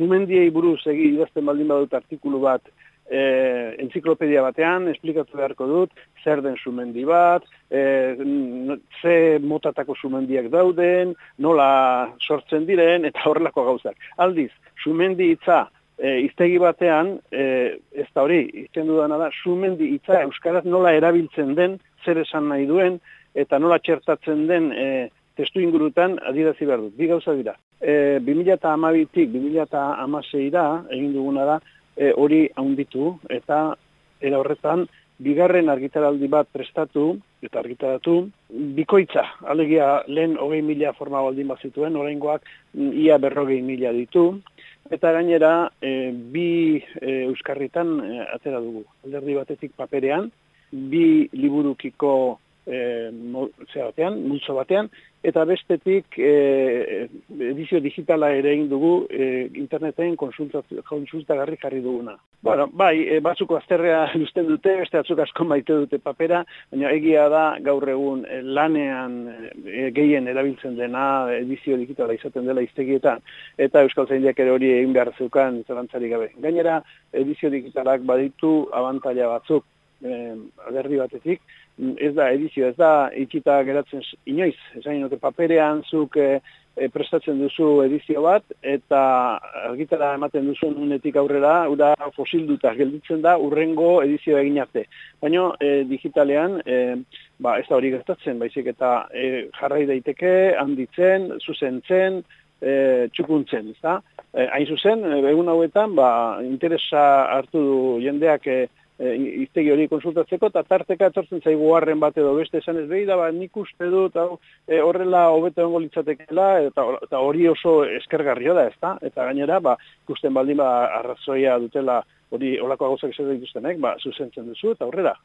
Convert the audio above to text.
sumendiei buruz egi idazten baldin badut artikulu bat e, enziklopedia batean, esplikatu beharko dut, zer den sumendi bat, e, ze motatako sumendiak dauden, nola sortzen diren, eta horrelako gauzak. Aldiz, sumendi hitza e, iztegi batean, e, ez da hori, izten dudana da, sumendi hitza Euskaraz nola erabiltzen den, zer esan nahi duen, eta nola txertatzen den e, testu ingurutan adirazi behar dut. Bi gauza dira. E, 2008-tik 2008-da egin duguna da e, hori haunditu eta era horretan bigarren argitaraldi bat prestatu eta argitaratu bikoitza. Alegia lehen hogei mila forma baldin bat zituen, oraingoak ia berrogei mila ditu. Eta gainera, e, bi e, euskarritan e, atera dugu. Alderdi batetik paperean, bi liburukiko e, batean, multzo batean, eta bestetik e, edizio digitala ere egin dugu e, interneten konsulta garri jarri duguna. Bueno, bai, e, batzuko azterrea luzten dute, beste atzuk asko maite dute papera, baina egia da gaur egun e, lanean e, gehien erabiltzen dena edizio digitala izaten dela iztegietan, eta Euskal Zaindiak ere hori egin behar zeukan zelantzari gabe. Gainera, edizio digitalak baditu abantaila batzuk, eh, alderdi batetik, ez da edizio, ez da itxita geratzen inoiz, esan inote paperean zuk e, prestatzen duzu edizio bat, eta argitara ematen duzu unetik aurrera, ura fosilduta gelditzen da, urrengo edizio egin arte. Baina e, digitalean, e, ba, ez da hori gertatzen, baizik eta e, jarrai daiteke, handitzen, zuzentzen, e, txukuntzen, ez da? E, hain zuzen, egun hauetan, ba, interesa hartu du jendeak e, e, iztegi hori konsultatzeko, eta tarteka etortzen zaigu harren bat edo beste esan ez behi, da ba, nik uste dut e, horrela hobeto ongo litzatekela, eta, eta hori oso eskergarrio da, ezta? Eta gainera, ba, ikusten baldin ba, arrazoia dutela hori olako gauzak esaten dituztenek, ba, zuzentzen duzu, eta horrela.